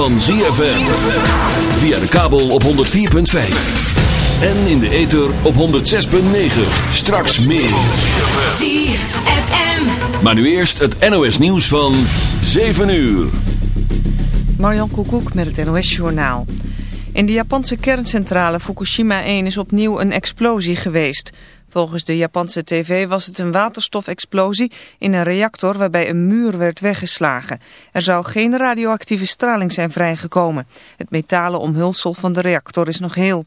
van ZFM. Via de kabel op 104.5. En in de ether op 106.9. Straks meer. ZFM. Maar nu eerst het NOS nieuws van 7 uur. Marjan Koekoek met het NOS-journaal. In de Japanse kerncentrale Fukushima 1 is opnieuw een explosie geweest. Volgens de Japanse tv was het een waterstofexplosie in een reactor waarbij een muur werd weggeslagen. Er zou geen radioactieve straling zijn vrijgekomen. Het metalen omhulsel van de reactor is nog heel.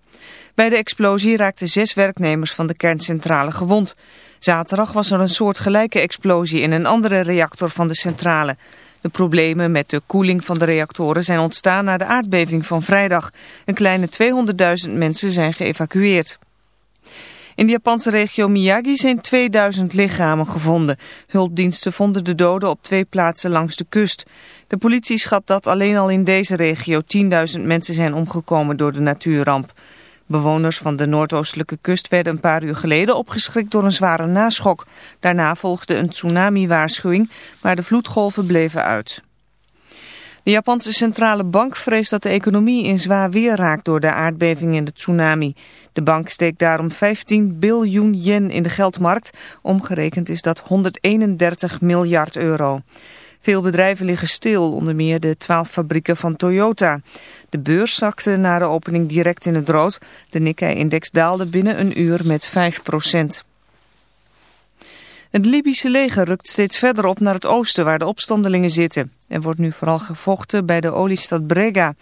Bij de explosie raakten zes werknemers van de kerncentrale gewond. Zaterdag was er een soortgelijke explosie in een andere reactor van de centrale. De problemen met de koeling van de reactoren zijn ontstaan na de aardbeving van vrijdag. Een kleine 200.000 mensen zijn geëvacueerd. In de Japanse regio Miyagi zijn 2000 lichamen gevonden. Hulpdiensten vonden de doden op twee plaatsen langs de kust. De politie schat dat alleen al in deze regio 10.000 mensen zijn omgekomen door de natuurramp. Bewoners van de noordoostelijke kust werden een paar uur geleden opgeschrikt door een zware naschok. Daarna volgde een tsunami-waarschuwing, maar de vloedgolven bleven uit. De Japanse centrale bank vreest dat de economie in zwaar weer raakt door de aardbeving en de tsunami. De bank steekt daarom 15 biljoen yen in de geldmarkt. Omgerekend is dat 131 miljard euro. Veel bedrijven liggen stil, onder meer de 12 fabrieken van Toyota. De beurs zakte na de opening direct in het rood. De Nikkei-index daalde binnen een uur met 5 procent. Het Libische leger rukt steeds verder op naar het oosten waar de opstandelingen zitten. Er wordt nu vooral gevochten bij de oliestad Brega.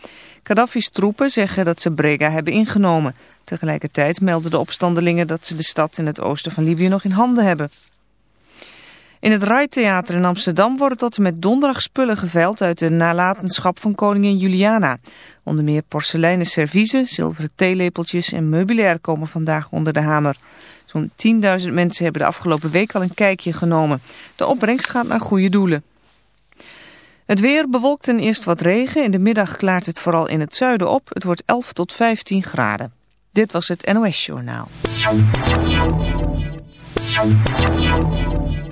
Gaddafi's troepen zeggen dat ze Brega hebben ingenomen. Tegelijkertijd melden de opstandelingen dat ze de stad in het oosten van Libië nog in handen hebben. In het Rijtheater in Amsterdam worden tot en met donderdag spullen geveild uit de nalatenschap van koningin Juliana. Onder meer porseleinen serviezen, zilveren theelepeltjes en meubilair komen vandaag onder de hamer. Zo'n 10.000 mensen hebben de afgelopen week al een kijkje genomen. De opbrengst gaat naar goede doelen. Het weer bewolkt en eerst wat regen. In de middag klaart het vooral in het zuiden op. Het wordt 11 tot 15 graden. Dit was het NOS Journaal.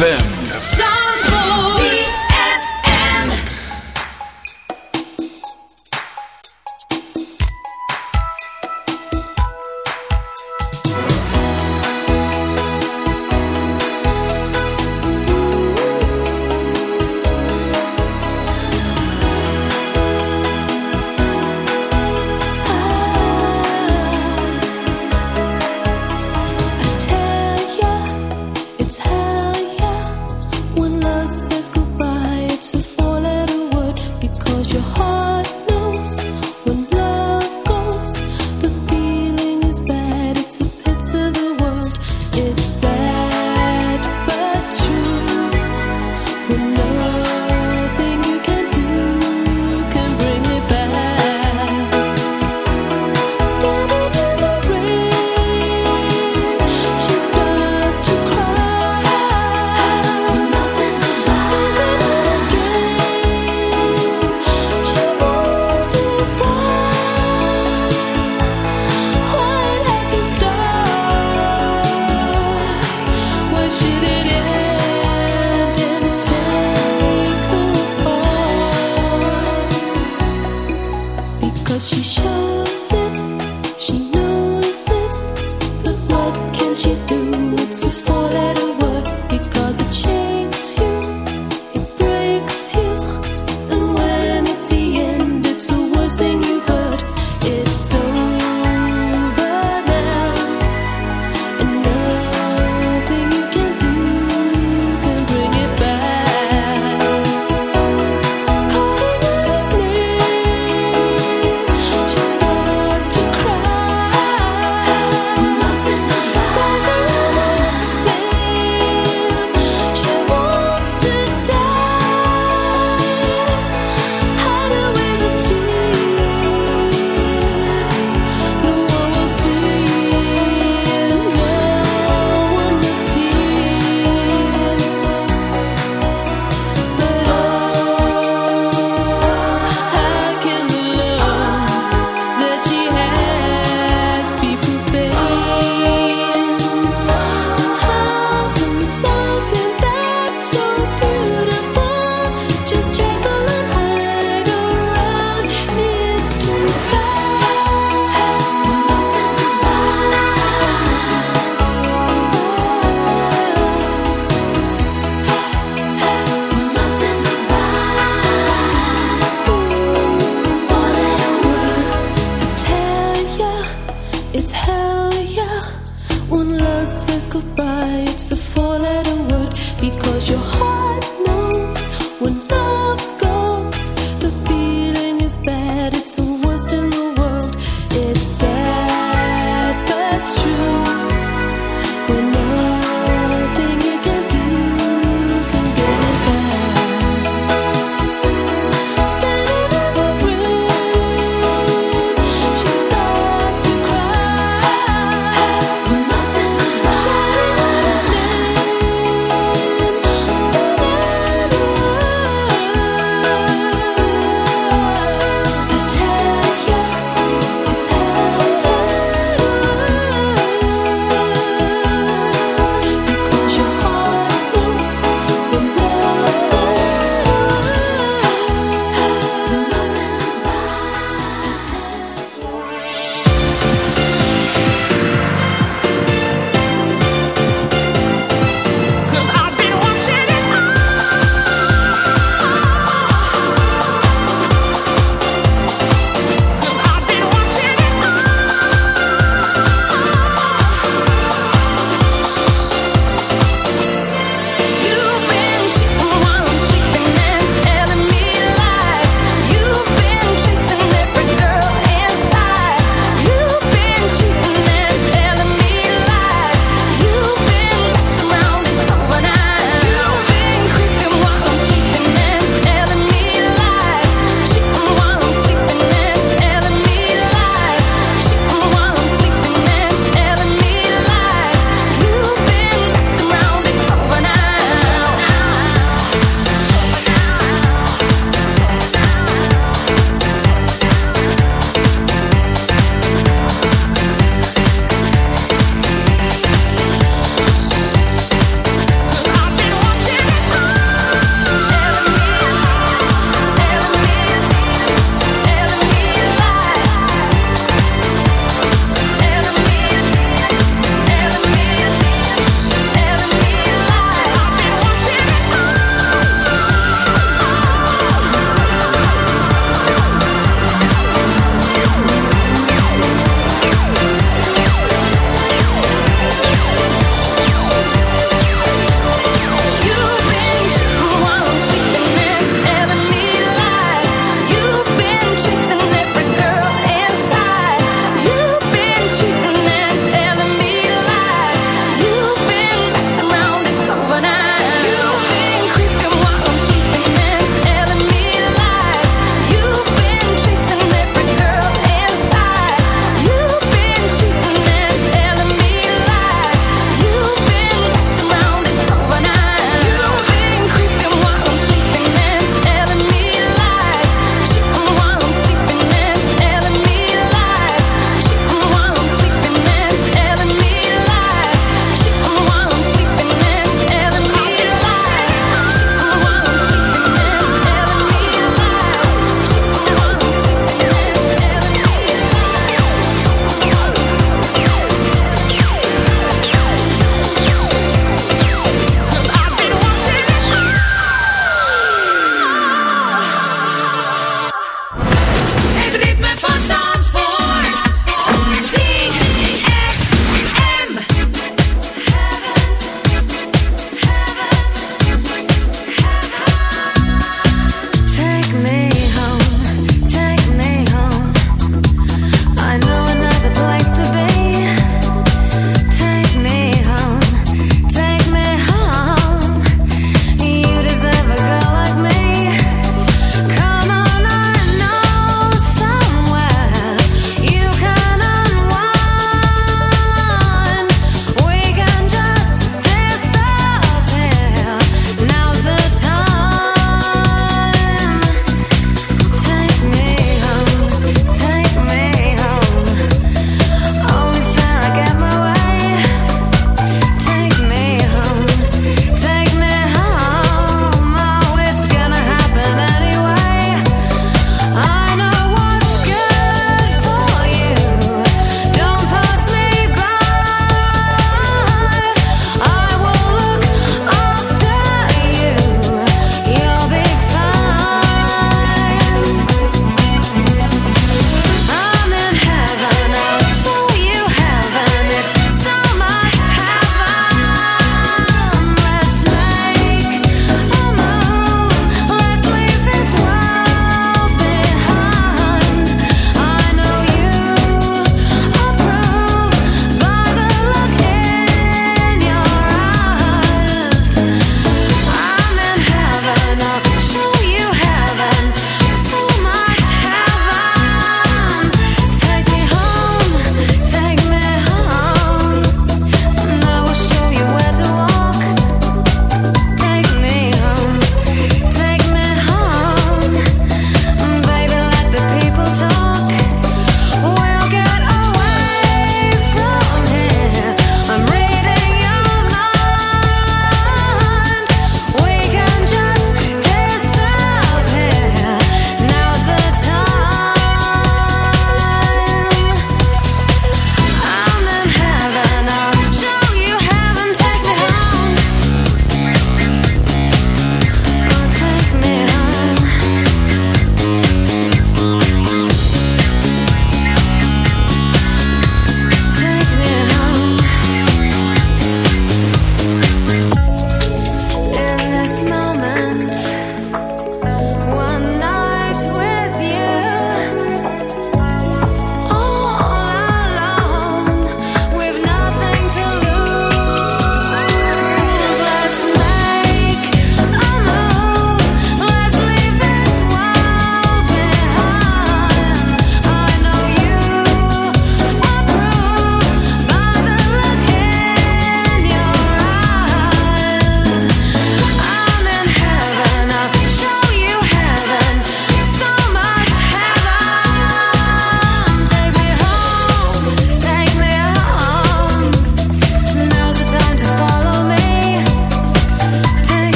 ZFM.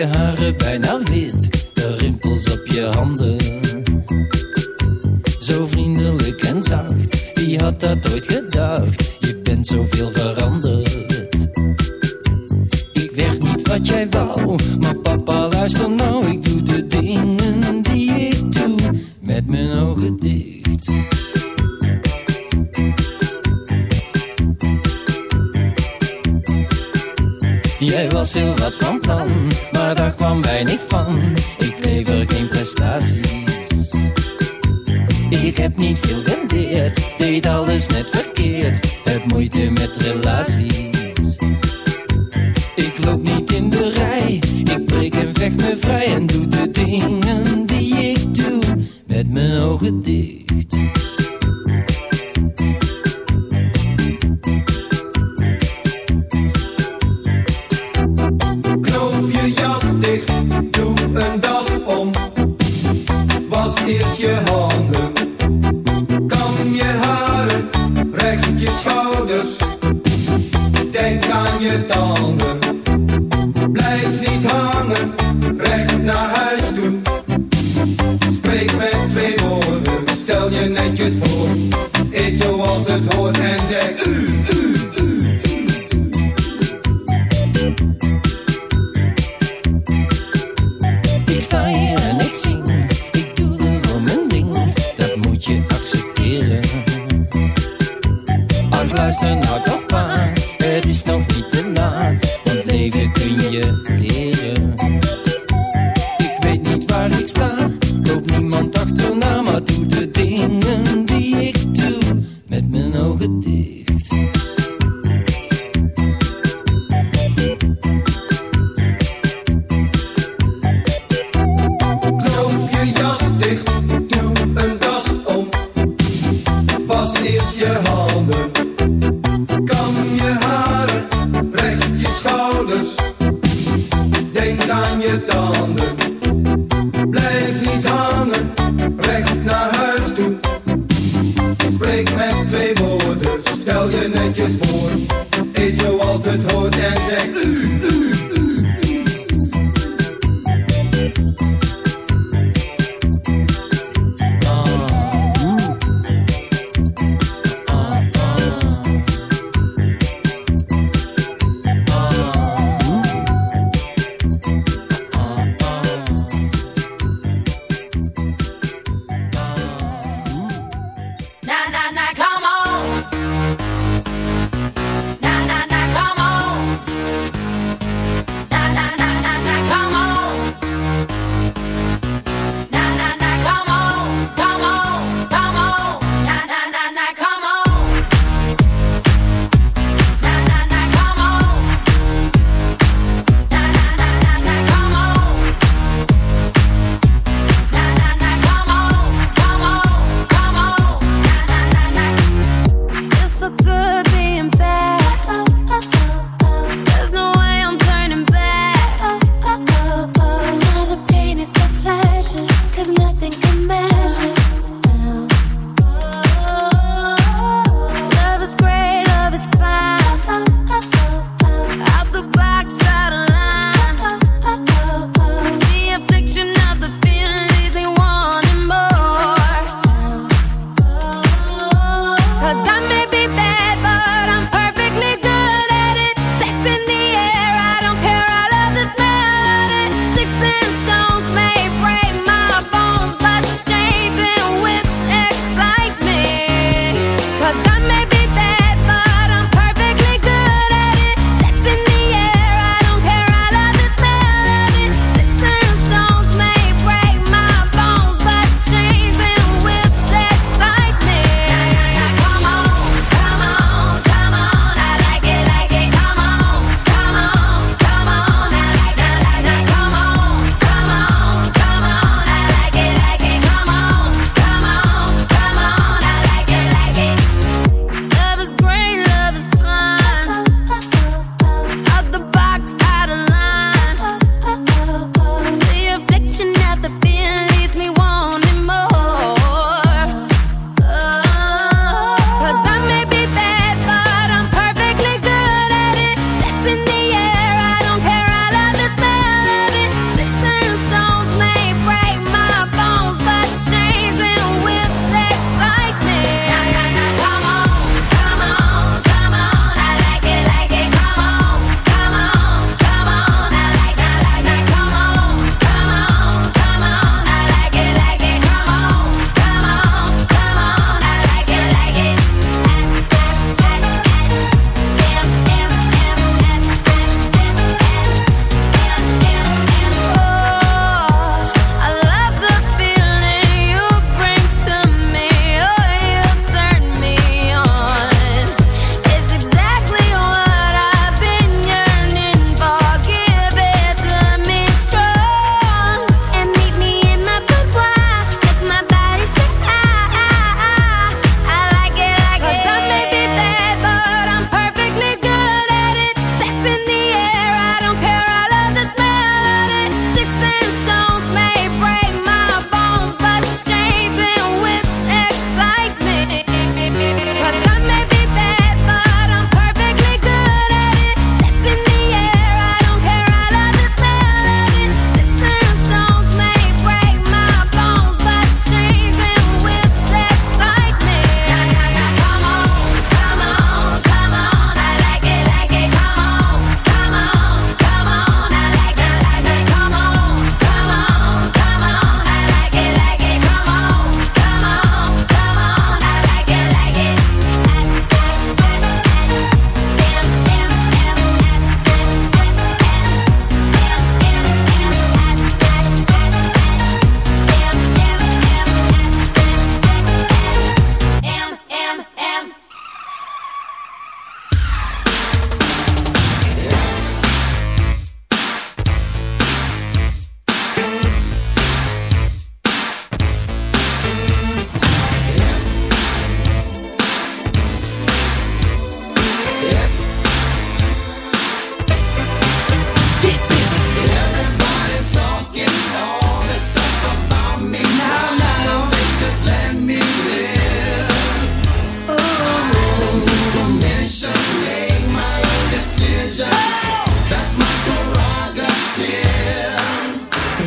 je haren bijna wit, de rimpels op je handen. Zo vriendelijk en zacht, wie had dat ooit gedacht? Je bent zoveel veranderd. heb niet veel rendeerd, deed alles net verkeerd. Heb moeite met relaties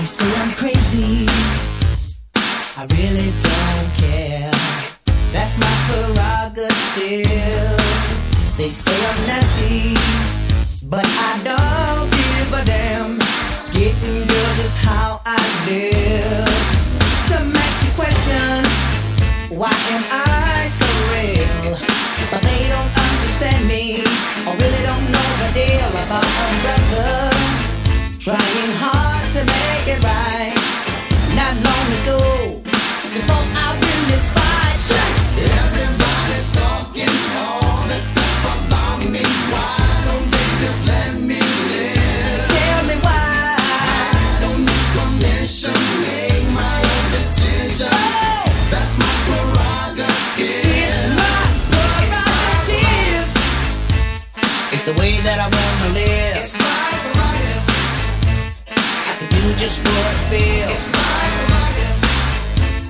They say I'm crazy. I really don't care. That's my prerogative. They say I'm nasty, but I don't give a damn. Getting girls is how I live. Some ask me questions. Why am I so real? But they don't understand me, I really don't know the deal about a brother trying hard it right. Not long ago, before I